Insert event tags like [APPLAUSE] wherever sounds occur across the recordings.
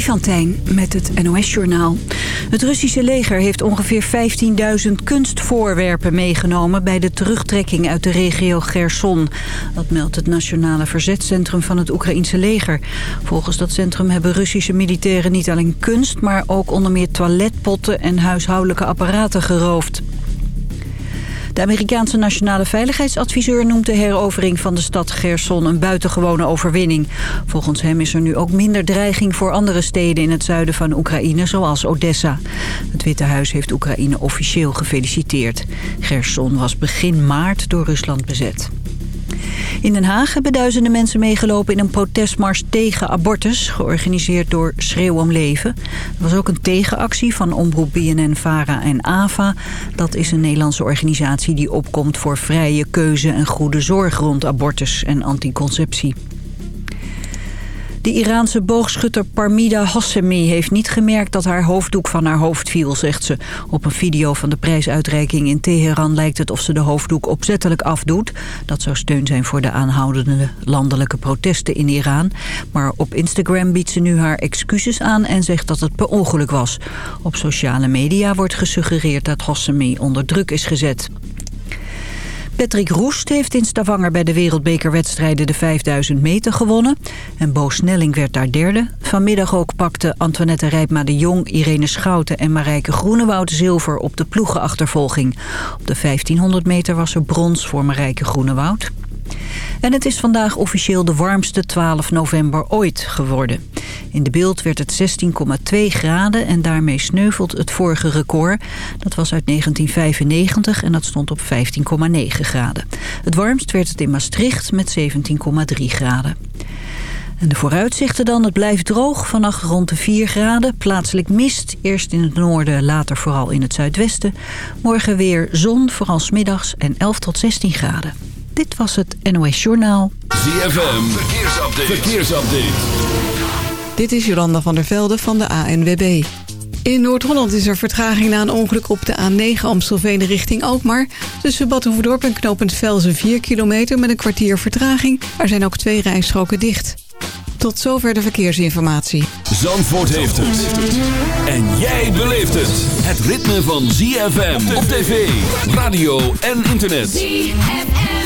Freddy met het NOS-journaal. Het Russische leger heeft ongeveer 15.000 kunstvoorwerpen meegenomen... bij de terugtrekking uit de regio Gerson. Dat meldt het Nationale Verzetcentrum van het Oekraïense leger. Volgens dat centrum hebben Russische militairen niet alleen kunst... maar ook onder meer toiletpotten en huishoudelijke apparaten geroofd. De Amerikaanse nationale veiligheidsadviseur noemt de herovering van de stad Gerson een buitengewone overwinning. Volgens hem is er nu ook minder dreiging voor andere steden in het zuiden van Oekraïne, zoals Odessa. Het Witte Huis heeft Oekraïne officieel gefeliciteerd. Gerson was begin maart door Rusland bezet. In Den Haag hebben duizenden mensen meegelopen in een protestmars tegen abortus, georganiseerd door Schreeuw om Leven. Er was ook een tegenactie van Omroep BNN, VARA en AVA. Dat is een Nederlandse organisatie die opkomt voor vrije keuze en goede zorg rond abortus en anticonceptie. De Iraanse boogschutter Parmida Hassemi heeft niet gemerkt dat haar hoofddoek van haar hoofd viel, zegt ze. Op een video van de prijsuitreiking in Teheran lijkt het of ze de hoofddoek opzettelijk afdoet. Dat zou steun zijn voor de aanhoudende landelijke protesten in Iran. Maar op Instagram biedt ze nu haar excuses aan en zegt dat het per ongeluk was. Op sociale media wordt gesuggereerd dat Hassemi onder druk is gezet. Patrick Roest heeft in Stavanger bij de wereldbekerwedstrijden de 5000 meter gewonnen. En Bo Snelling werd daar derde. Vanmiddag ook pakten Antoinette Rijpma de Jong, Irene Schouten en Marijke Groenewoud zilver op de ploegenachtervolging. Op de 1500 meter was er brons voor Marijke Groenewoud. En het is vandaag officieel de warmste 12 november ooit geworden. In de beeld werd het 16,2 graden en daarmee sneuvelt het vorige record. Dat was uit 1995 en dat stond op 15,9 graden. Het warmst werd het in Maastricht met 17,3 graden. En de vooruitzichten dan, het blijft droog, vannacht rond de 4 graden. Plaatselijk mist, eerst in het noorden, later vooral in het zuidwesten. Morgen weer zon, vooral smiddags en 11 tot 16 graden. Dit was het NOS Journaal. ZFM, verkeersupdate. verkeersupdate. Dit is Jolanda van der Velde van de ANWB. In Noord-Holland is er vertraging na een ongeluk op de A9 Amstelveen richting Alkmaar. Tussen Bad Hoeverdorp en knooppunt Velzen 4 kilometer met een kwartier vertraging. Er zijn ook twee rijstroken dicht. Tot zover de verkeersinformatie. Zandvoort heeft het. En jij beleeft het. Het ritme van ZFM op tv, radio en internet. ZFM.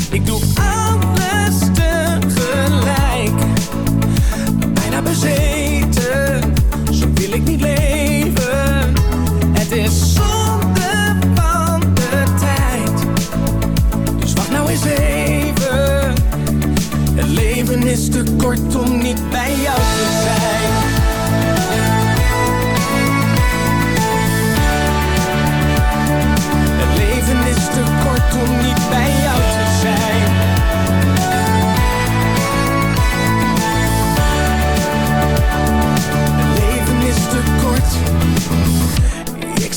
Ik doe alles tegelijk. Bijna bezeten Zo wil ik niet leven. Het is zonde van de tijd. Dus wacht nou eens even. Het leven is te kort om niet bij jou te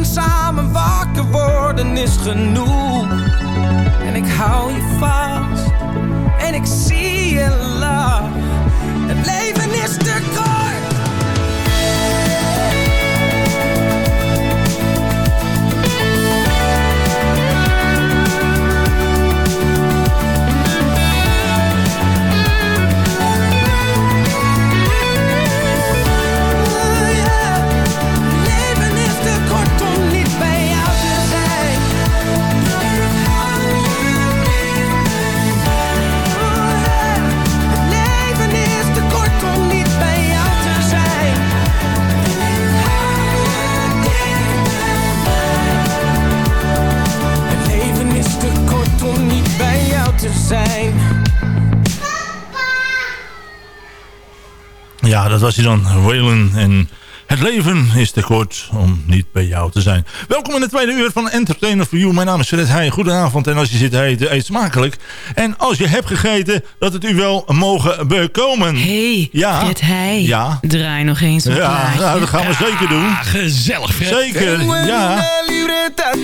ochtend samen wakker worden is genoeg. En ik hou je vast en ik zie je lachen. Het leven is te kort. Ja, dat was hij dan. Waylon en het leven is te kort om niet bij jou te zijn. Welkom in de tweede uur van Entertainer for You. Mijn naam is Fred Heij. Goedenavond. En als je zit te eten, eet smakelijk. En als je hebt gegeten, dat het u wel mogen bekomen. hey, ja. Fred Heij. Ja. Draai nog eens een Ja, nou, dat gaan we zeker doen. Ja, gezellig, Fred. Zeker, ja.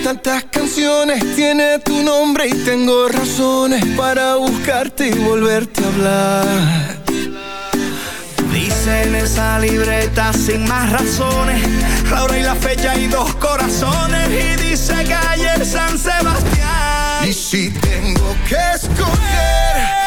tantas canciones Tiene tu nombre y tengo razones Para buscarte y volverte a hablar Dice en esa libreta sin más razones. La hora y la fecha y dos corazones. Y dice calle San Sebastián. Y si tengo que escoger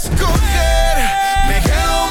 escoger Me quedo, me quedo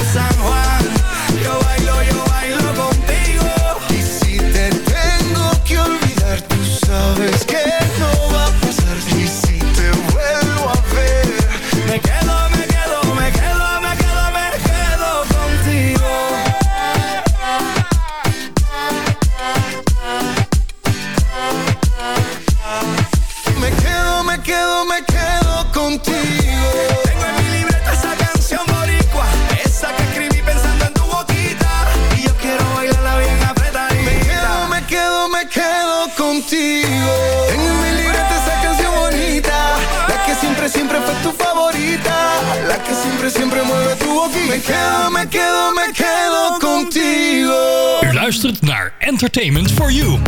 quedo, me quedo, me quedo contigo U luistert naar Entertainment for You.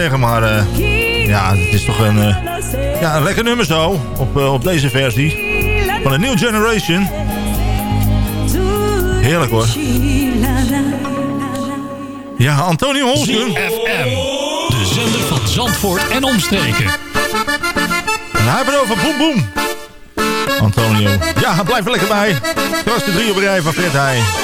Zeggen, maar eh, ja, het is toch een, eh, ja, een lekker nummer zo. Op, eh, op deze versie van de New Generation. Heerlijk hoor. Ja, Antonio Holsken. ZFM. De zender van Zandvoort en omstreken. En hij heeft over boem boem. Antonio. Ja, blijf er lekker bij. Dat is de drie op rij van Fred Heij.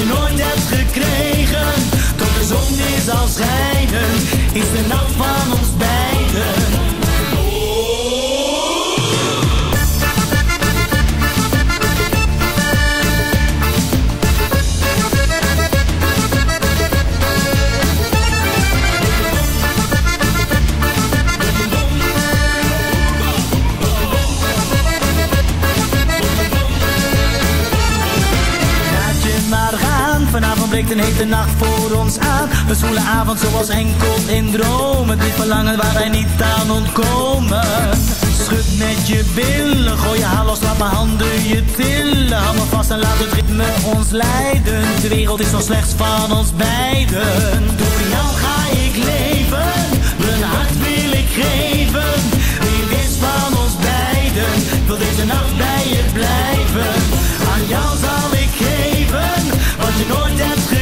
je nooit hebt gekregen. Tot de zon weer zal schijnen, is de nacht van ons beiden. Een hete nacht voor ons aan. Een zwoele avond zoals enkel in dromen. Dit verlangen waar wij niet aan ontkomen. Schud met je billen, gooi je haar los, laat mijn handen je tillen. Hou vast en laat het ritme ons leiden. De wereld is nog slechts van ons beiden. Door jou ga ik leven, mijn hart wil ik geven. Wie is van ons beiden, wil deze nacht bij je blijven. Aan jou zal ik geven, wat je nooit hebt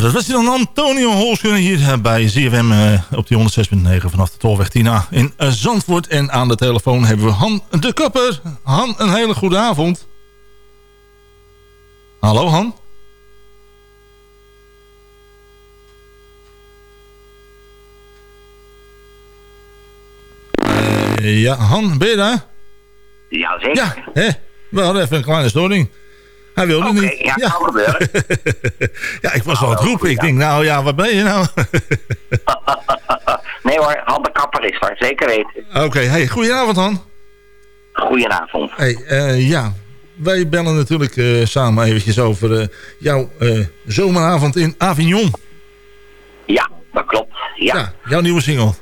Dat was dan Antonio Holsken hier eh, bij ZFM eh, op die 106.9 vanaf de Tolweg 10A in eh, Zandvoort. En aan de telefoon hebben we Han de Kapper. Han, een hele goede avond. Hallo Han. Ja, Han, ben je daar? Ja, zeker. Ja, hè? We hadden even een kleine storing. Hij wilde Oké, niet. ja, kan gebeuren. [LAUGHS] ja, ik was al aan het roepen. Ik denk, nou ja, waar ben je nou? [LAUGHS] nee hoor, Han de Kapper is daar, zeker weten. Oké, hey, goedenavond Han. Goedenavond. Hey, eh, ja, wij bellen natuurlijk eh, samen eventjes over eh, jouw zomeravond in Avignon. Ja, dat klopt. Ja, Ja, jouw nieuwe single.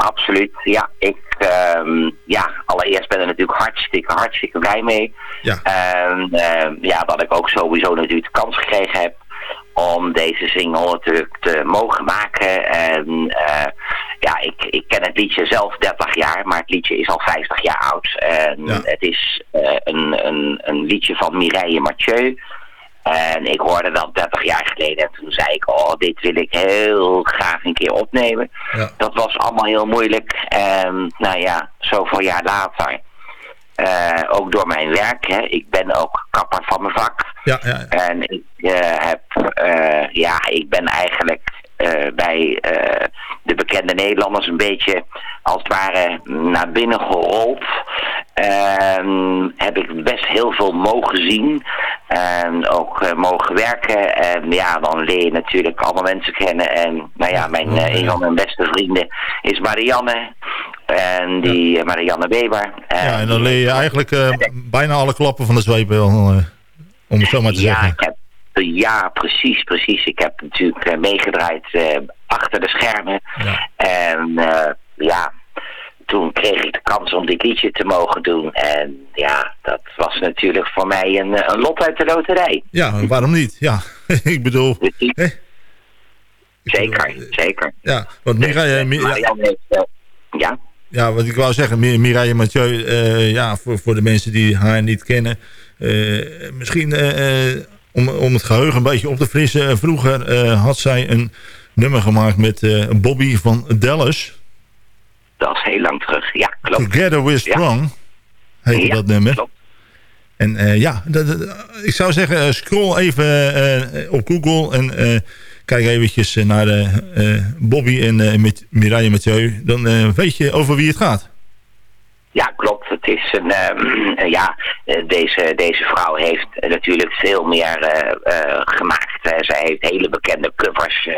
Absoluut. Ja, ik, ehm, ja, allereerst ben ik er natuurlijk hartstikke, hartstikke blij mee. Ja. En ehm, ja, dat ik ook sowieso natuurlijk de kans gekregen heb om deze single natuurlijk te mogen maken. En eh, ja, ik, ik ken het liedje zelf 30 jaar, maar het liedje is al 50 jaar oud. En het is een, een, een liedje van Mireille Mathieu. En ik hoorde dat 30 jaar geleden en toen zei ik, oh, dit wil ik heel graag een keer opnemen. Ja. Dat was allemaal heel moeilijk. En nou ja, zoveel jaar later, uh, ook door mijn werk, hè, ik ben ook kapper van mijn vak. Ja, ja. En ik uh, heb, uh, ja, ik ben eigenlijk bij de bekende Nederlanders een beetje als het ware naar binnen gerold. Ehm, heb ik best heel veel mogen zien. En ook uh, mogen werken. En ja, dan leer je natuurlijk allemaal mensen kennen. En nou ja, mijn, een van mijn beste vrienden is Marianne. En die ja. Marianne Weber. En ja, en dan leer je eigenlijk uh, bijna alle klappen van de zweep om het zo maar te ja, zeggen. Ik heb, ja, precies, precies. Ik heb natuurlijk meegedraaid achter de schermen. Ja. En ja, toen kreeg ik de kans om dit liedje te mogen doen. En ja, dat was natuurlijk voor mij een, een lot uit de loterij. Ja, waarom niet? Ja, [LAUGHS] ik bedoel... Hè? Zeker, bedoel, zeker. Ja, want Mireille... Dus, ja. Heeft, uh, ja? Ja, wat ik wou zeggen, Mireille Mathieu, uh, ja, voor, voor de mensen die haar niet kennen... misschien om, om het geheugen een beetje op te frissen... vroeger had zij een nummer gemaakt met Bobby van Dallas... Dat is heel lang terug, ja, klopt. Together We're Strong, ja. heette ja, dat nummer. Klopt. En uh, ja, dat, dat, ik zou zeggen, scroll even op Google en kijk eventjes naar Bobby en met Mireille Mathieu. Dan weet je over wie het gaat. Ja, klopt. Het is een, um, [CLEARS THROAT] ja, deze, deze vrouw heeft natuurlijk veel meer uh, uh, gemaakt. Zij heeft hele bekende covers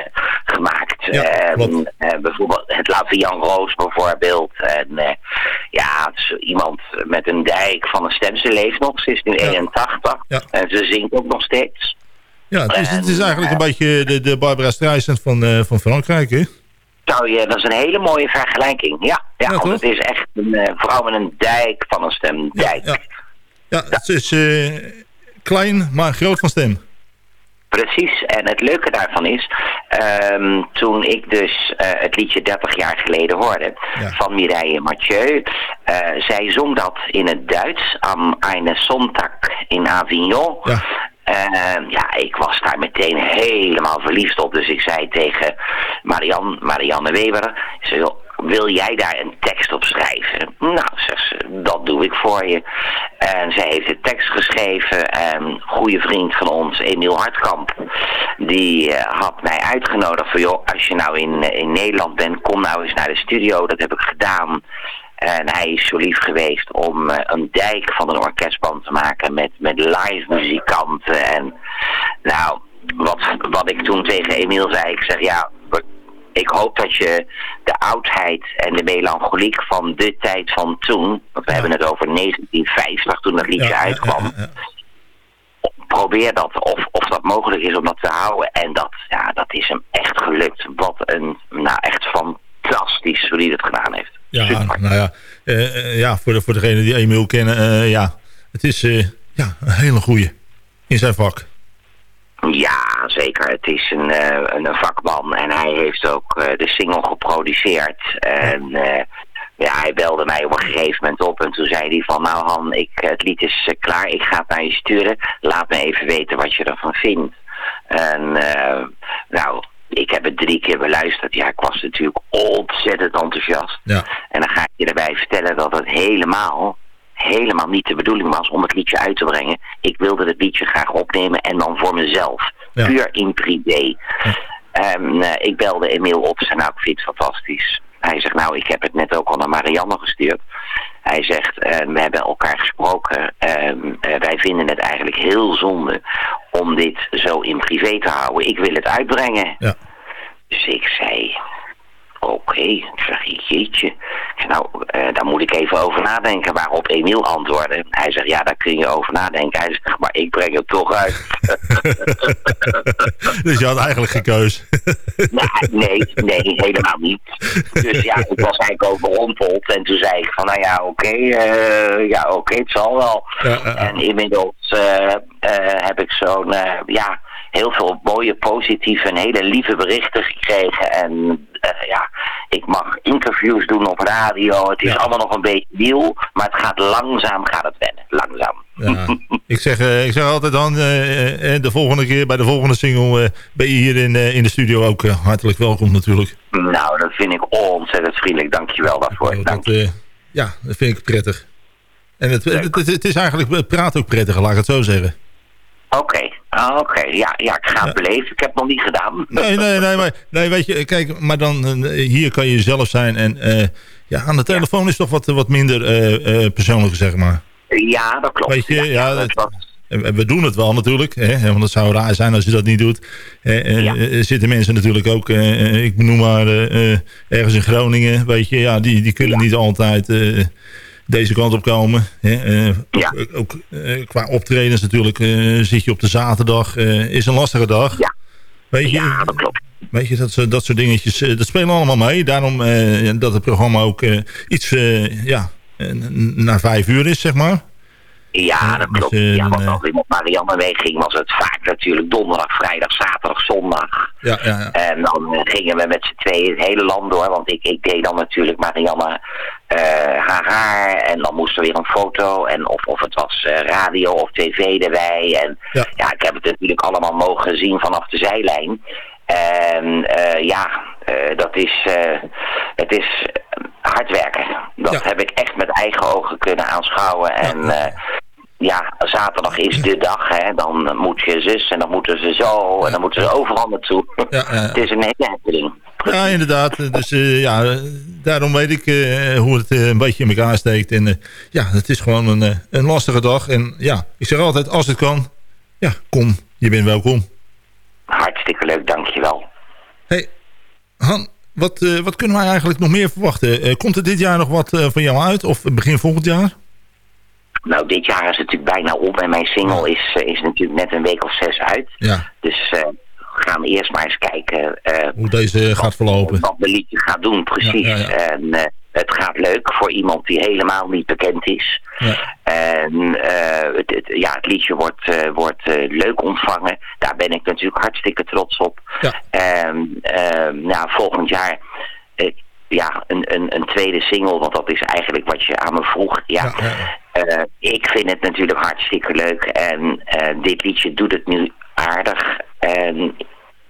gemaakt. Ja, um, bijvoorbeeld het La Vie en Rose bijvoorbeeld. En ja, iemand met een dijk van een stem. Ze leeft nog, ze is nu Ja. 81. Ja. En ze zingt ook nog steeds. Ja, het is, het is En, eigenlijk een eh, beetje de, de Barbara Streisand van, eh, van Frankrijk, hè? Zou je, dat is een hele mooie vergelijking. Ja, ja, Ja, want het is echt een eh, vrouw met een dijk van een stem. Dijk. Ja, ja het is eh, klein, maar groot van stem. Precies, en het leuke daarvan is, ehm, toen ik dus eh, het liedje 30 jaar geleden hoorde van Mireille Mathieu, zij zong dat in het Duits, am eine Sonntag in Avignon. Ja. Ehm, ja, ik was daar meteen helemaal verliefd op, dus ik zei tegen Marianne, Marianne Weber, "Joh, wil jij daar een tekst op schrijven? Nou, zegt ze, dat doe ik voor je. En zij heeft de tekst geschreven en een goede vriend van ons, Emiel Hartkamp, die eh, had mij uitgenodigd voor, joh, als je nou in, in Nederland bent, kom nou eens naar de studio. Dat heb ik gedaan. En hij is zo lief geweest om eh, een dijk van een orkestband te maken met, met live muzikanten. En nou, wat, wat ik toen tegen Emiel zei, ik zeg ja, ik hoop dat je de oudheid en de melancholiek van de tijd van toen, want we hebben het over 1950 toen dat liedje Ja, uitkwam, ja. probeer dat, of, of dat mogelijk is om dat te houden. En dat, ja, dat is hem echt gelukt. Wat een, nou echt fantastisch hoe hij dat gedaan heeft. Ja, nou ja, eh, eh, ja voor, de, voor degenen die Emiel kennen, eh, ja, het is ja, een hele goeie in zijn vak. Ja, zeker. Het is een, een, een vakman en hij heeft ook de single geproduceerd. En ja, hij belde mij op een gegeven moment op en toen zei hij van... Nou Han, ik, het lied is klaar, ik ga het naar je sturen. Laat me even weten wat je ervan vindt. En nou, ik heb het drie keer beluisterd. Ja, ik was natuurlijk ontzettend enthousiast. Ja. En dan ga ik je erbij vertellen dat het helemaal, helemaal niet de bedoeling was om het liedje uit te brengen. Ik wilde het liedje graag opnemen en dan voor mezelf. Ja. Puur in privé. En eh, ik belde Emiel op en zei, nou, ik vind het fantastisch. Hij zegt, nou, ik heb het net ook al naar Marianne gestuurd. Hij zegt, eh, we hebben elkaar gesproken. en eh, wij vinden het eigenlijk heel zonde om dit zo in privé te houden. Ik wil het uitbrengen. Ja. Dus ik zei, oké. Ik zeg, jeetje. Nou, eh, daar moet ik even over nadenken. Waarop Emiel antwoordde. Hij zegt, ja, daar kun je over nadenken. Hij zegt, maar ik breng het toch uit. [LAUGHS] dus je had eigenlijk geen keus. [LAUGHS] Nou, nee, nee, helemaal niet. Dus ja, ik was eigenlijk overrompeld. En toen zei ik van, nou ja, oké, eh, ja, oké, het zal wel. Ja. En inmiddels eh, heb ik zo'n, ja, heel veel mooie, positieve en hele lieve berichten gekregen. En ja, ik mag interviews doen op radio. Het is allemaal nog een beetje nieuw, maar het gaat langzaam gaat het wennen. Langzaam. Ja. ik, zeg, ik zeg altijd dan, de volgende keer bij de volgende single ben je hier in, in de studio ook hartelijk welkom natuurlijk. Nou, dat vind ik ontzettend vriendelijk. Dankjewel daarvoor. Dat, Dank je. ja, dat vind ik prettig. En het, het, het, is eigenlijk, praat ook prettig, laat ik het zo zeggen. Oké, ah, oké. Ja, ja, ik ga het beleven. Ik heb het nog niet gedaan. Nee, nee, nee, maar nee, weet je, kijk, maar dan hier kan je jezelf zijn. En uh, ja, aan de telefoon is toch wat, wat minder uh, uh, persoonlijk, zeg maar. Ja, dat klopt. Weet je, ja, ja dat, dat we doen het wel natuurlijk, hè, want het zou raar zijn als je dat niet doet. Eh, ja. zitten mensen natuurlijk ook, eh, ik noem maar ergens in Groningen, weet je, ja, die, die kunnen ja. niet altijd deze kant op komen. Hè. ja. Ook, ook qua optredens natuurlijk zit je op de zaterdag, is een lastige dag. Ja, weet je, ja dat klopt. Weet je, dat, dat soort dingetjes, dat spelen allemaal mee. Daarom dat het programma ook iets, ja, na vijf uur is, zeg maar. Ja, dat klopt. Dus, ja, want als ik met Marianne wegging was het vaak natuurlijk donderdag, vrijdag, zaterdag, zondag. Ja, ja, ja. En dan gingen we met z'n tweeën het hele land door. Want ik, ik deed dan natuurlijk Marianne uh, haar haar. En dan moest er weer een foto. En of, of het was uh, radio of tv erbij. En ja. ja. ik heb het natuurlijk allemaal mogen zien vanaf de zijlijn. En uh, ja, dat is, het is hard werken. Dat ja. heb ik echt met eigen ogen kunnen aanschouwen. En ja, ja, zaterdag is de dag, hè. Dan moet je zus en dan moeten ze zo en dan moeten ze overal naartoe. Ja, [LAUGHS] het is een hele happening. Ja, inderdaad. Dus uh, ja, daarom weet ik uh, hoe het uh, een beetje in elkaar steekt. En ja, het is gewoon een, een lastige dag. En ja, ik zeg altijd, als het kan, ja, kom. Je bent welkom. Hartstikke leuk, dankjewel. Hey, Han, wat, wat kunnen wij eigenlijk nog meer verwachten? komt er dit jaar nog wat van jou uit? Of begin volgend jaar? Nou, dit jaar is het natuurlijk bijna op en mijn single is, is natuurlijk net een week of zes uit. Ja. Dus uh, we gaan eerst maar eens kijken... Uh, Hoe deze gaat verlopen. Wat mijn liedje gaat doen, precies. Ja. En uh, het gaat leuk voor iemand die helemaal niet bekend is. En het, het, ja, het liedje wordt, wordt leuk ontvangen. Daar ben ik natuurlijk hartstikke trots op. En nou, volgend jaar ja, een, een, een tweede single, want dat is eigenlijk wat je aan me vroeg. Ja, ja, ja. Uh, ik vind het natuurlijk hartstikke leuk en uh, dit liedje doet het nu aardig. En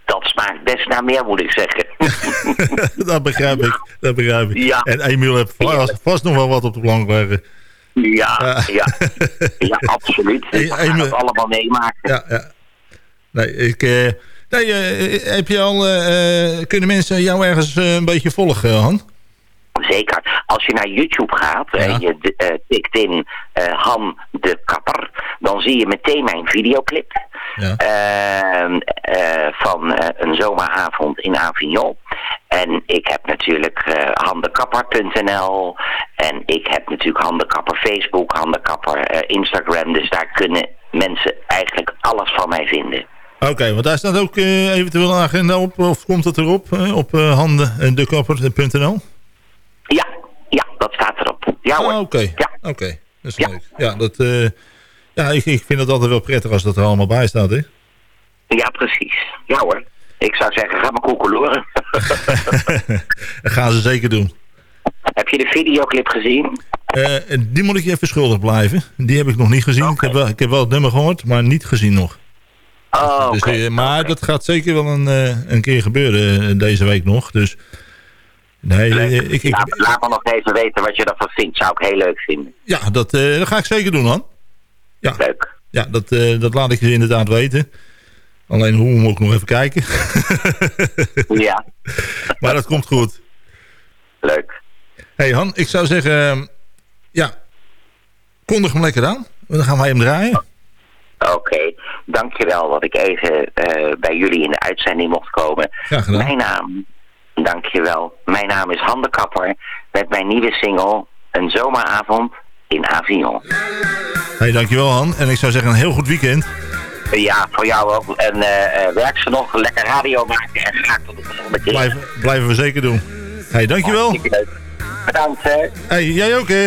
dat smaakt best naar meer, moet ik zeggen. [LAUGHS] dat begrijp ik, dat begrijp ik. Ja. En Emiel heeft vast, vast nog wel wat op de plank liggen. Ja, ja. ja, [LAUGHS] absoluut. We gaan het allemaal meemaken. Ja, ja. Nee, ik... Uh, Nee, heb je al, kunnen mensen jou ergens een beetje volgen, Han? Zeker. Als je naar YouTube gaat ja. en je tikt in Han de Kapper, dan zie je meteen mijn videoclip. Ja. Ehm, van een zomeravond in Avignon. En ik heb natuurlijk handekapper.nl en ik heb natuurlijk handekapper Facebook, handekapper Instagram. Dus daar kunnen mensen eigenlijk alles van mij vinden. Oké, okay, want daar staat ook uh, eventueel een agenda op, of komt het erop, uh, op uh, handendekapper.nl? Ja, dat staat erop. Ja hoor. Ah, Oké, ja. oké, okay. dat is ja. leuk. Ja, dat, ja ik, ik vind het altijd wel prettig als dat er allemaal bij staat, hè? Ja, precies. Ja hoor. Ik zou zeggen, ga maar koekeloeren. [LAUGHS] dat gaan ze zeker doen. Heb je de videoclip gezien? die moet ik je even schuldig blijven. Die heb ik nog niet gezien. Okay. Ik, heb wel, ik heb wel het nummer gehoord, maar niet gezien nog. Oh, dus, uh, maar dat gaat zeker wel een, een keer gebeuren deze week nog. Dus nee, leuk. ik, ik, laat, laat me nog even weten wat je ervan vindt. Zou ik heel leuk vinden. Ja, dat, dat ga ik zeker doen, man. Ja. Leuk. Ja, dat, dat laat ik je inderdaad weten. Alleen hoe moet ik nog even kijken. [LAUGHS] ja. maar dat komt goed. Leuk. hey Han, ik zou zeggen... ja, kondig hem lekker aan. Dan gaan wij hem draaien. Oké, okay. dankjewel dat ik even uh, bij jullie in de uitzending mocht komen. Graag gedaan. Mijn naam, dankjewel. Mijn naam is Handekapper met mijn nieuwe single Een zomeravond in Avignon. Hey, dankjewel Han. En ik zou zeggen een heel goed weekend. Ja, voor jou ook. En uh, werk ze nog, lekker radio maken en graag tot de volgende keer. Blijven, blijven we zeker doen. Hey, dankjewel. Bedankt hè. Hey, jij ook hè.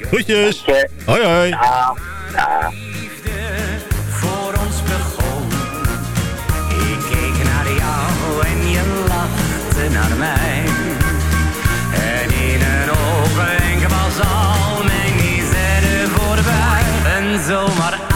Groetjes. Hoi hoi. Ja, ja. Lachte naar mij. En in een ogenblik was al mijn misère voorbij. Een zomeravond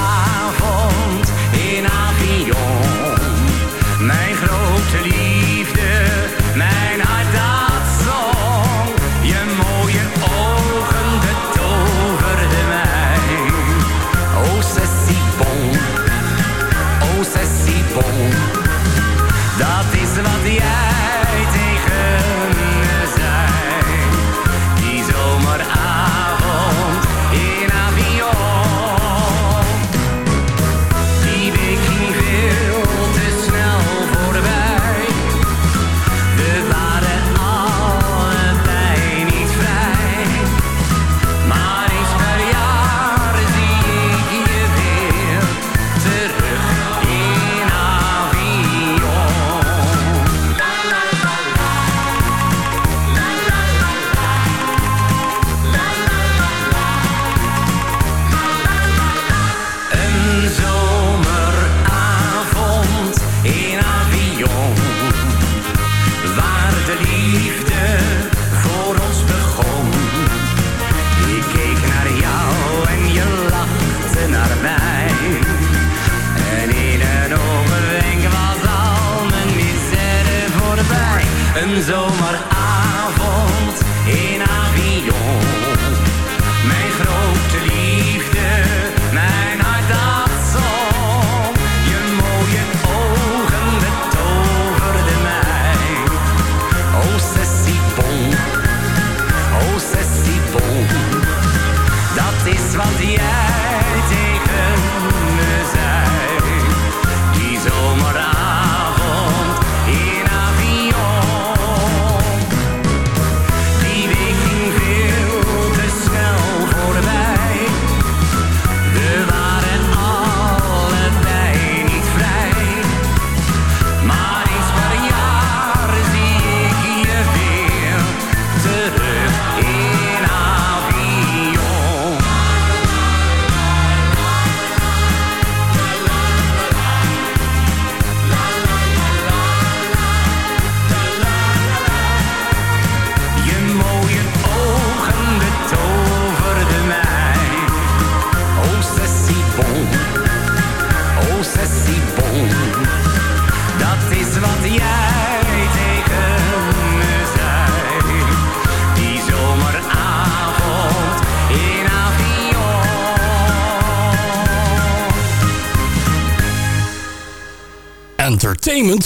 voorbij.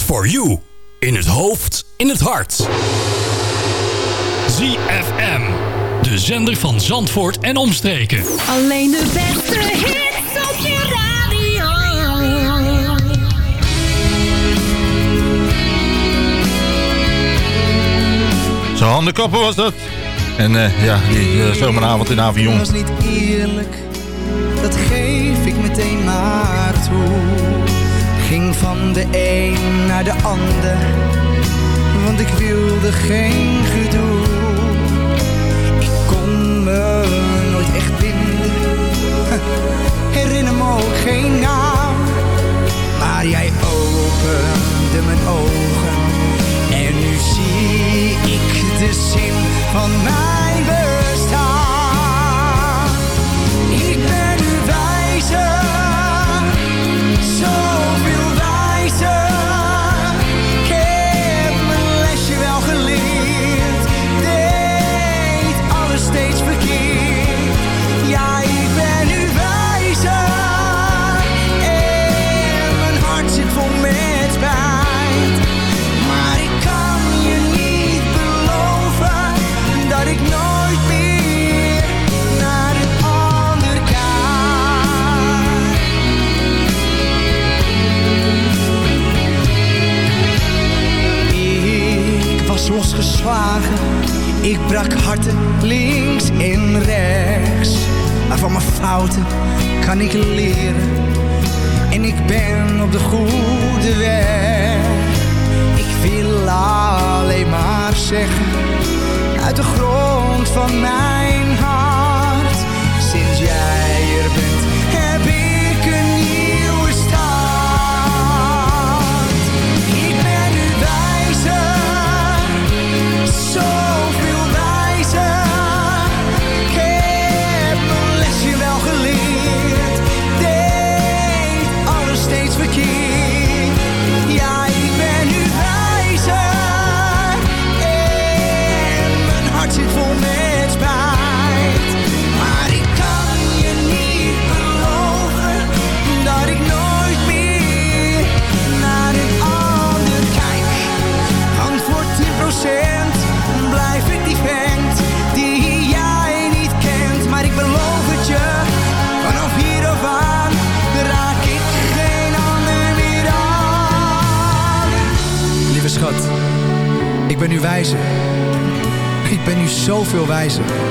For you. In het hoofd, in het hart. ZFM. De zender van Zandvoort en omstreken. Alleen de beste hits op je radio. Zo handen kappen was dat. En eh, ja, die eh, zomeravond in Avignon. was niet eerlijk, dat geef ik meteen maar toe. Van de een naar de ander, want ik wilde geen gedoe. Ik kon me nooit echt binden, [LAUGHS] herinner me ook geen naam. Maar jij opende mijn ogen en nu zie ik de zin van mijn. Was losgeslagen, ik brak harten links en rechts. Maar van mijn fouten kan ik leren en ik ben op de goede weg. Ik wil alleen maar zeggen, uit de grond van mijn hart. wil wijzen.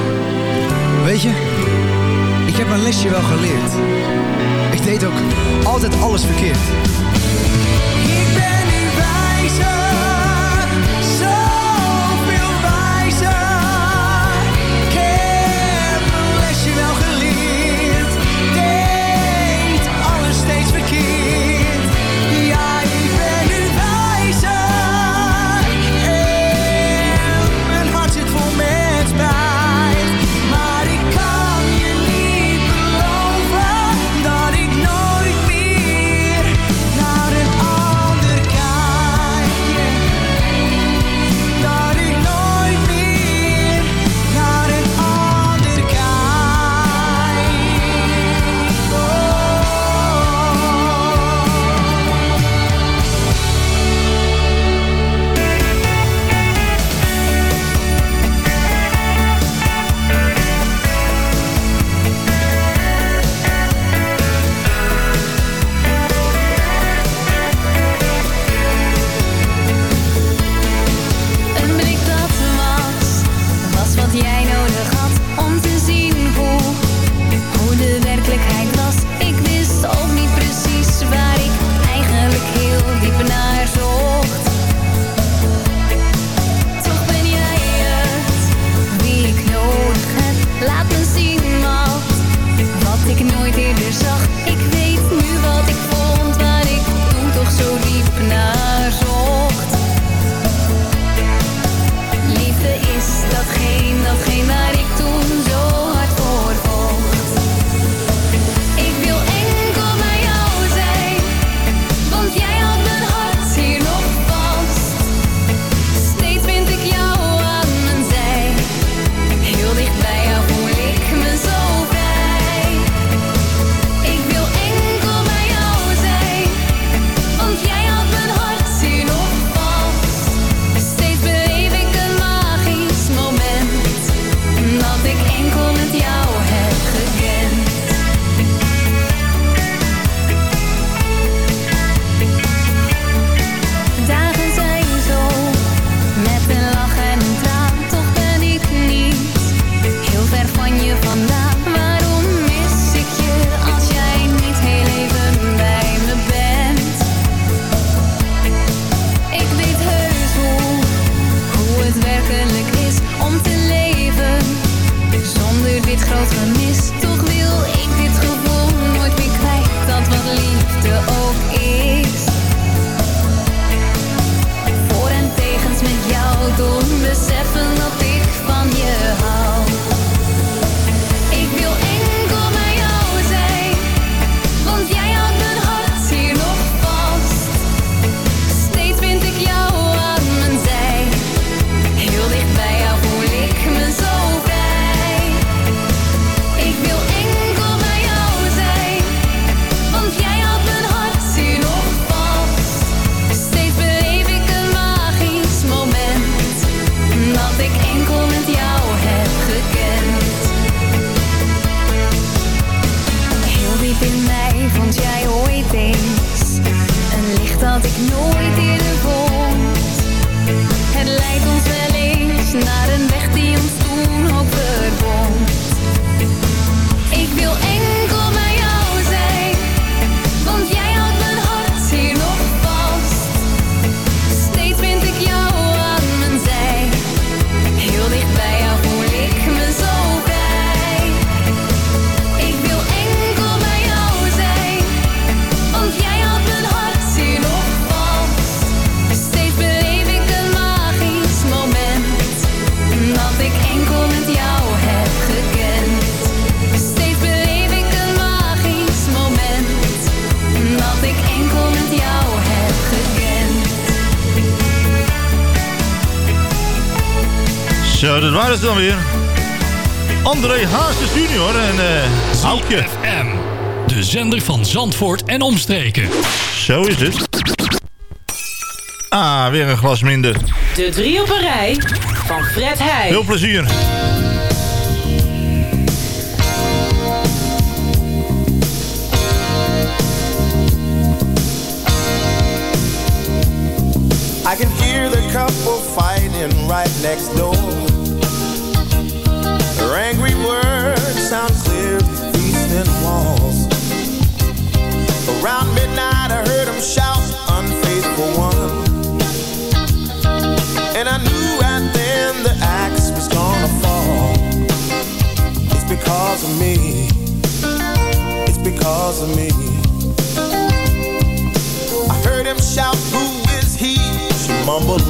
Waar is het dan weer? André Haasjes junior en eh, uh, FM, de zender van Zandvoort en omstreken. Zo is het. Ah, weer een glas minder. De drie op een rij van Fred Heij. Veel plezier. I can hear the couple fighting right next door.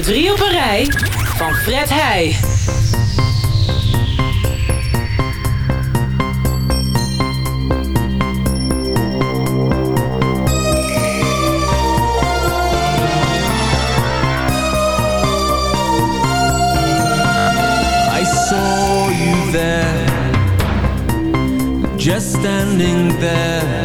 De van Fred Heij. I saw you there, just standing there.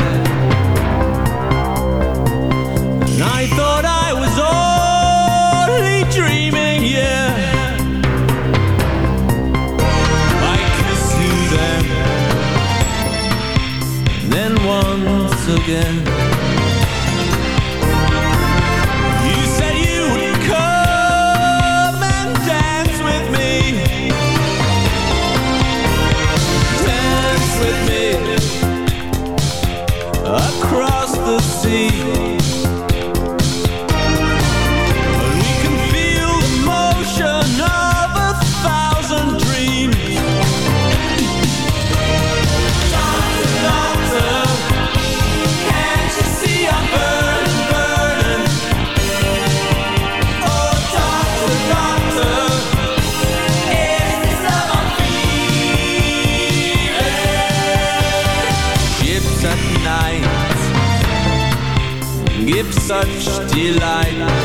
Such delight.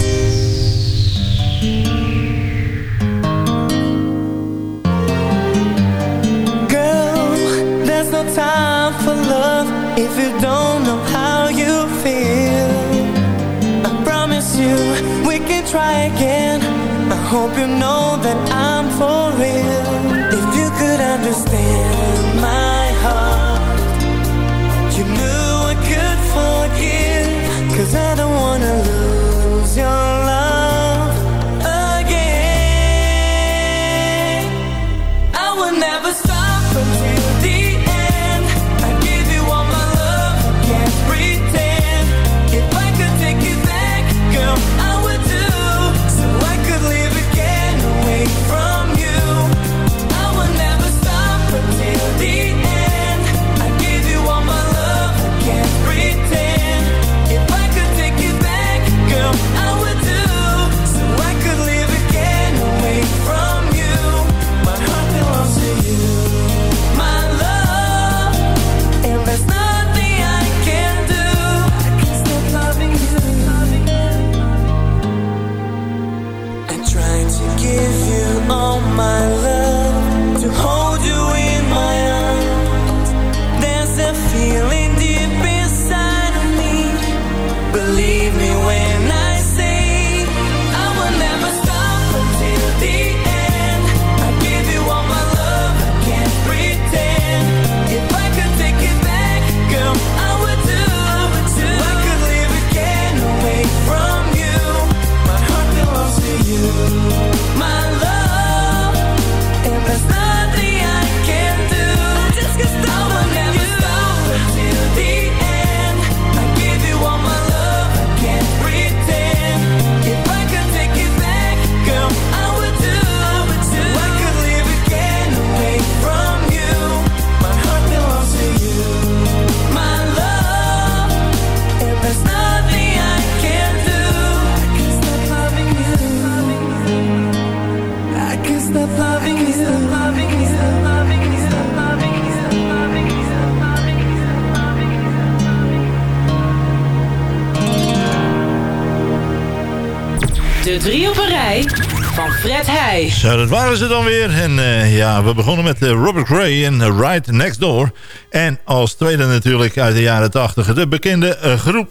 Zo, dat waren ze dan weer. En eh, ja, we begonnen met eh, Robert Gray en Right Next Door. En als tweede natuurlijk uit de jaren 80 de bekende eh, groep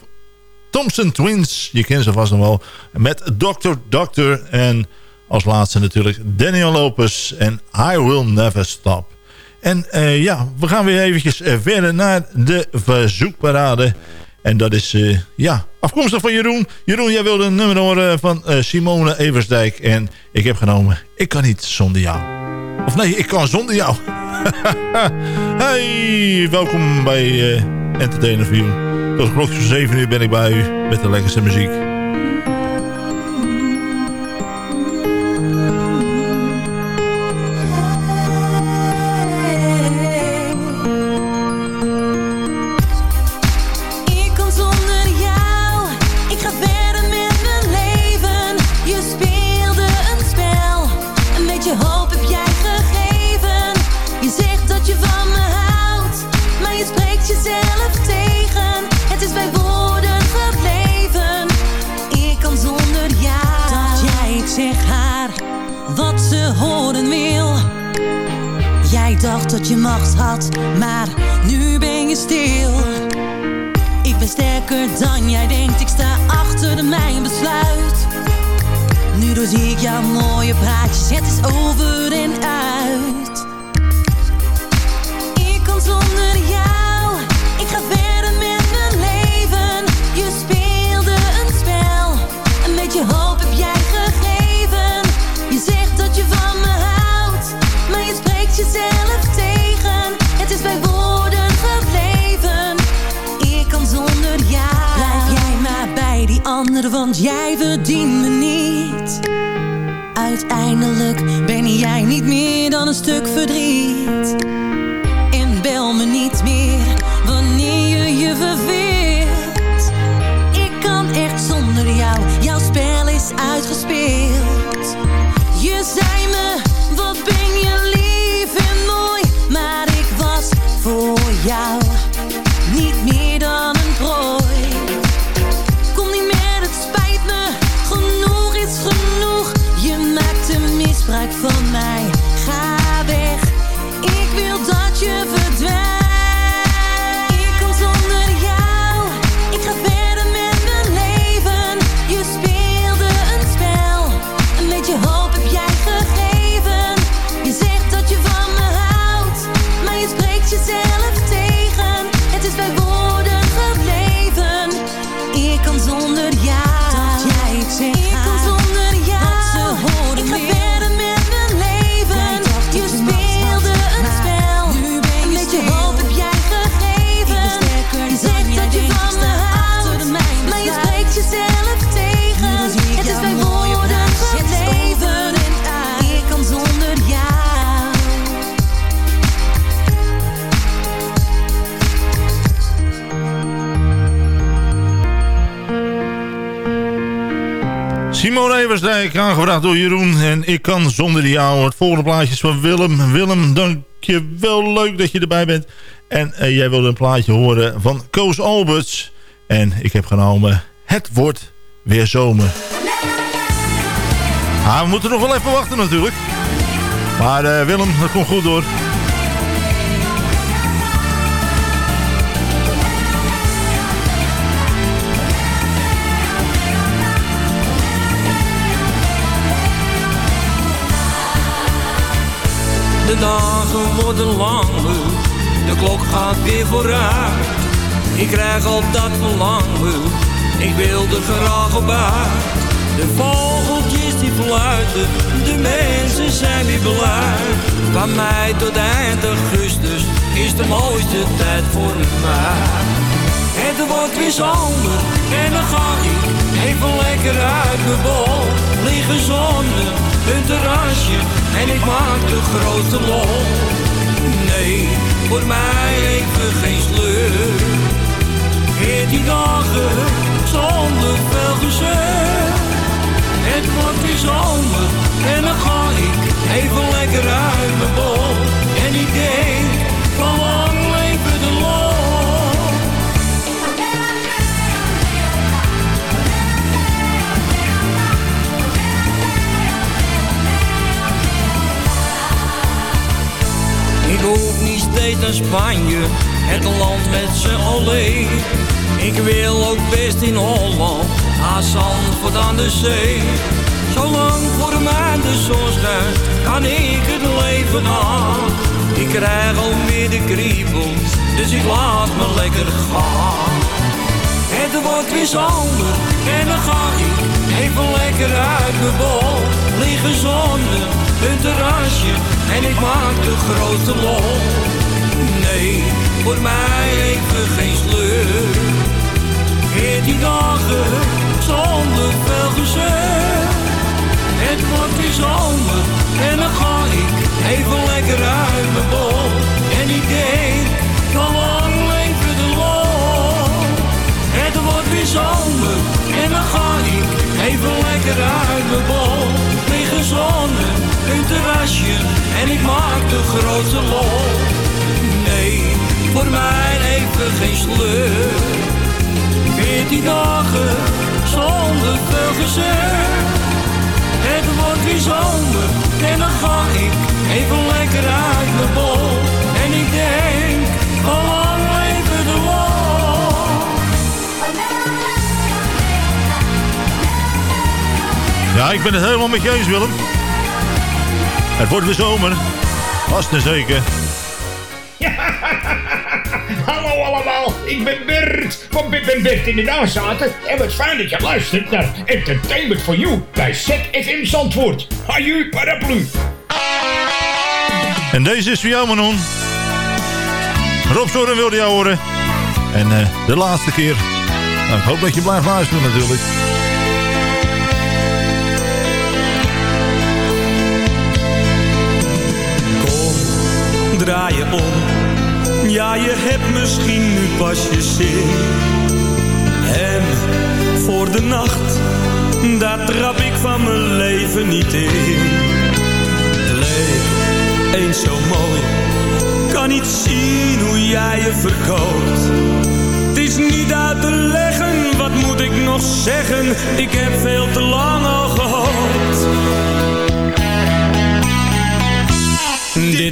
Thompson Twins. Je kent ze vast nog wel. Met Dr. Doctor. En als laatste natuurlijk Daniel Lopez en I Will Never Stop. En eh, ja, we gaan weer eventjes eh, verder naar de verzoekparade. En dat is, eh, ja, afkomstig van Jeroen. Jeroen, jij wilde een nummer horen van eh, Simone Eversdijk. En ik heb genomen, ik kan niet zonder jou. Of nee, ik kan zonder jou. [LAUGHS] hey, welkom bij uh, Entertainer View. Tot de klokjes van 7 uur ben ik bij u met de lekkerste muziek. Macht had, maar nu ben je stil. Ik ben sterker dan jij denkt, ik sta achter mijn besluit. Nu doorzie ik jouw mooie praatjes, het is over en uit. Want jij verdient me niet. Uiteindelijk ben jij niet meer dan een stuk verdriet. En bel me niet meer Simone Eversdijk, aangevraagd door Jeroen. En ik kan zonder jou. Het volgende plaatje van Willem. Willem, dank je wel. Leuk dat je erbij bent. En eh, jij wilde een plaatje horen van Koos Alberts. En ik heb genomen Het wordt weer zomer. Ah, we moeten nog wel even wachten natuurlijk. Maar eh, Willem, dat komt goed door. Dagen worden langer, de klok gaat weer vooruit. Ik krijg al dat verlangen, ik wil er graag op. De vogeltjes die fluiten, de mensen zijn weer blij. Van mei tot eind augustus is de mooiste tijd voor mij. Het wordt weer zomer en dan ga ik even lekker uit mijn bol. Liggen zonder een terrasje en ik maak de grote lol. Nee, voor mij even geen sleur. Veertien dagen zonder veel gezeur. Het wordt weer zomer en dan ga ik even lekker uit mijn bol. Naar Spanje, het land met z'n alleen. Ik wil ook best in Holland, aan Zandvoort aan de zee. Zolang voor mij de zon schijnt, kan ik het leven aan. Ik krijg alweer de kriebels, dus ik laat me lekker gaan. Het wordt weer zomer en dan ga ik even lekker uit mijn bol. Liggen zonder een terrasje en ik maak de grote lol. Nee, voor mij even geen sleur. Veertien dagen zonder veel gezeur. Het wordt weer zomer Dagen zonder veel gezeur. Het wordt weer zomer en dan ga ik even lekker uit mijn bol. En ik denk, al lang leven de lol. Ja, ik ben het helemaal met je eens, Willem. Het wordt weer zomer. Vast en zeker. Ik ben Bert van Bip en Bert in de Nazaten. En wat fijn dat je luistert naar Entertainment for You bij ZFM Zandvoort. Haju paraplu. En deze is voor jou, Manon. Rob Zorren wilde jou horen. En eh, de laatste keer. Nou, ik hoop dat je blijft luisteren natuurlijk. Kom, draai je om. Ja, je hebt misschien nu pas je zin. En voor de nacht, daar trap ik van mijn leven niet in. Leek eens zo mooi, kan niet zien hoe jij je verkoopt. Het is niet uit te leggen, wat moet ik nog zeggen? Ik heb veel te lang al gehoopt.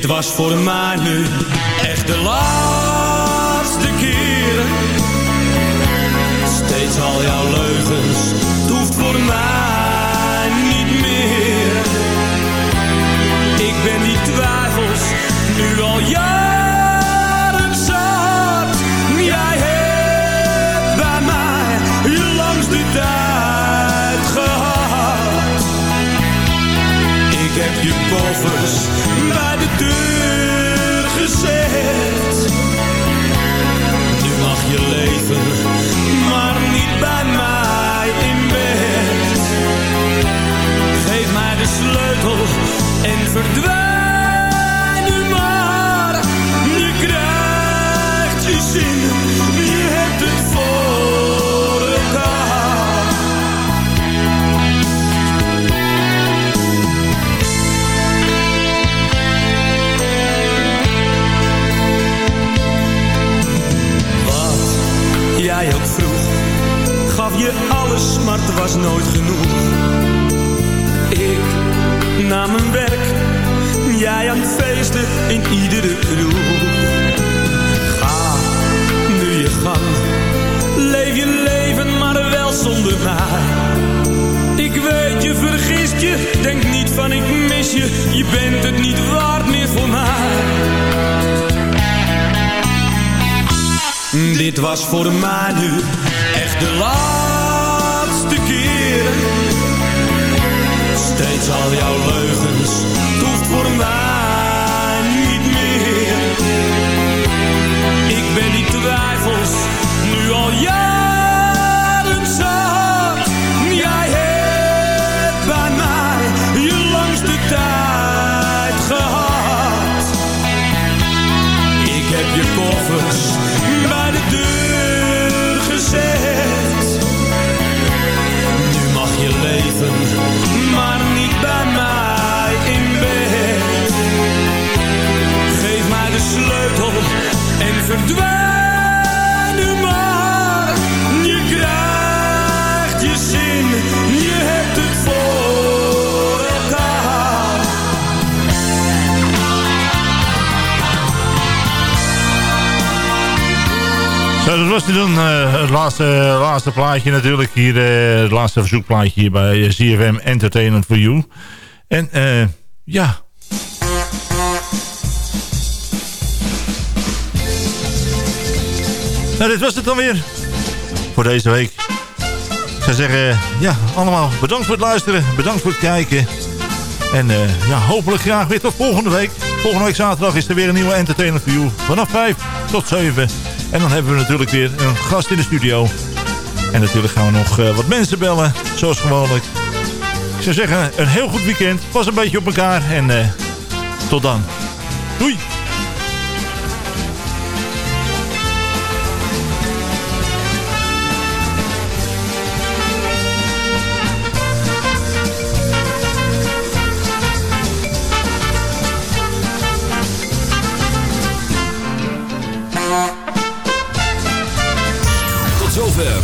Dit was voor mij nu. Echt de laatste Nou, dat was dan eh, het laatste, laatste plaatje natuurlijk. Hier, eh, het laatste verzoekplaatje hier bij eh, CFM Entertainment for You. En eh, ja... Nou, dit was het dan weer. Voor deze week. Ik zou zeggen, ja, allemaal bedankt voor het luisteren. Bedankt voor het kijken. En eh, ja, hopelijk graag weer tot volgende week. Volgende week zaterdag is er weer een nieuwe Entertainment You. Vanaf 5 tot 7. En dan hebben we natuurlijk weer een gast in de studio. En natuurlijk gaan we nog eh, wat mensen bellen, zoals gewoonlijk. Ik zou zeggen, een heel goed weekend. Pas een beetje op elkaar en eh, tot dan. Doei!